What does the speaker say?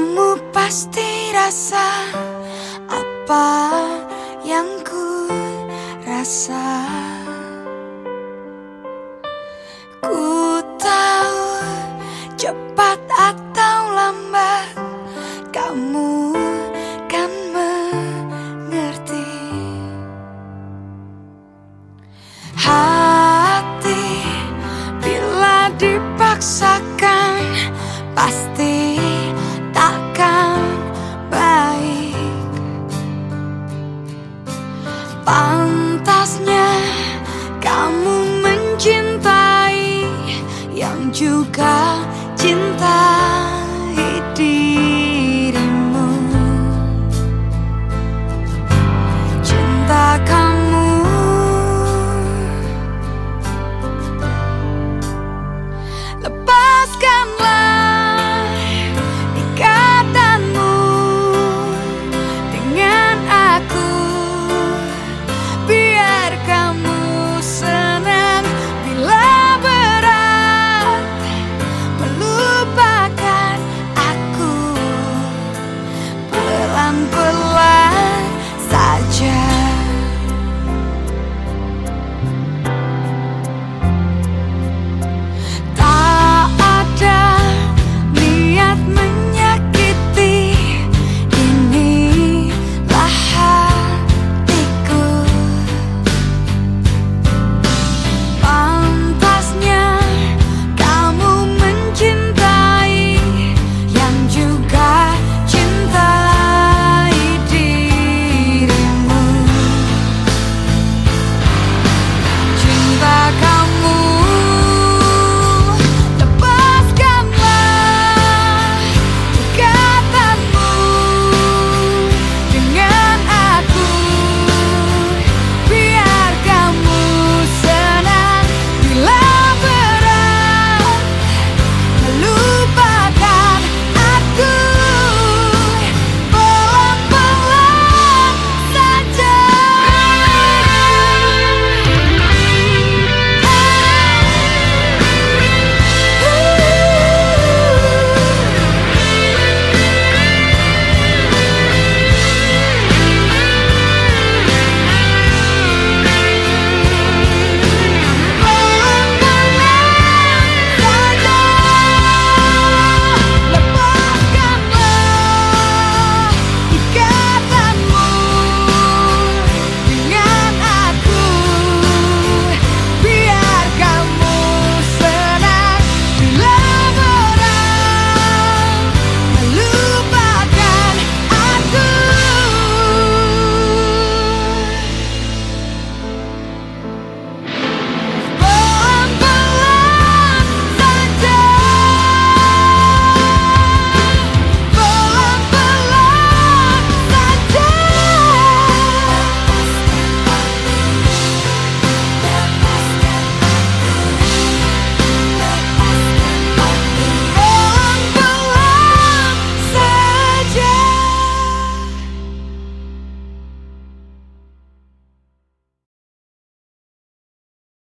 Kamu pasti rasa apa yang ku rasa you got.